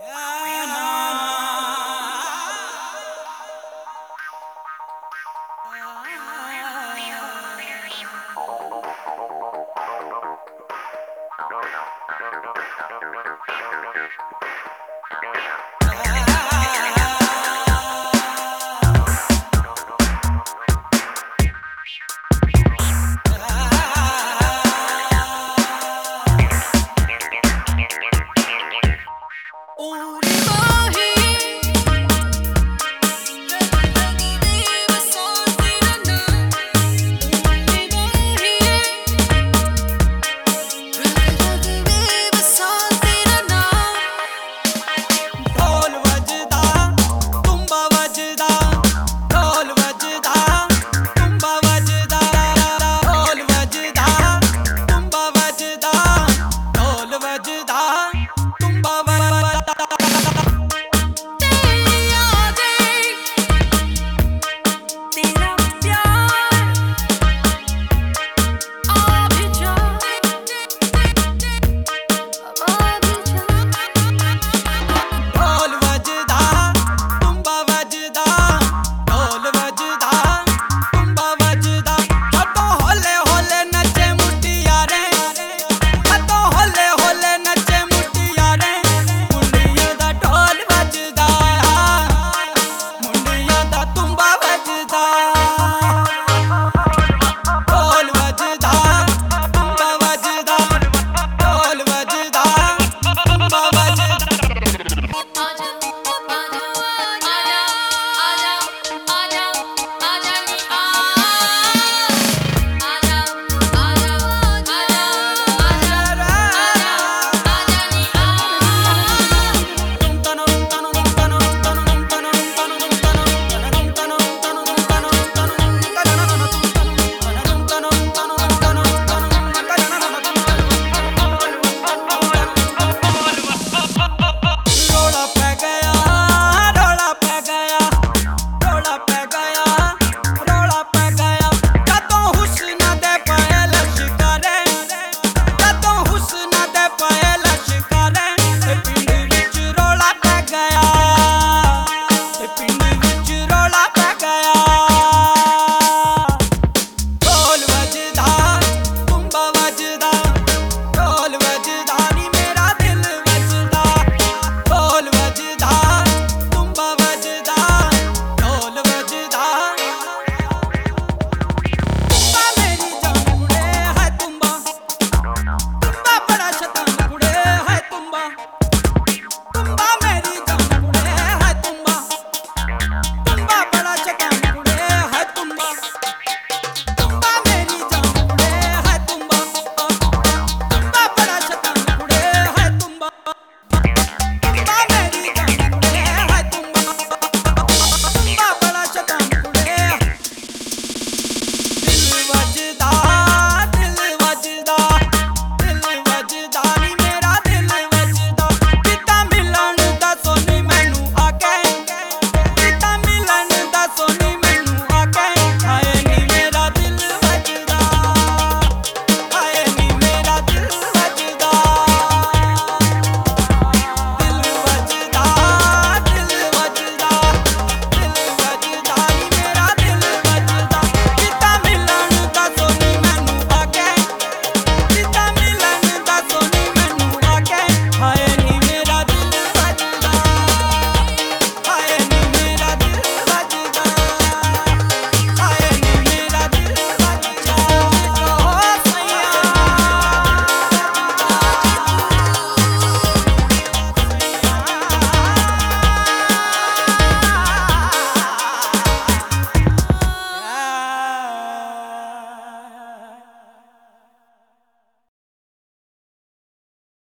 Yeah.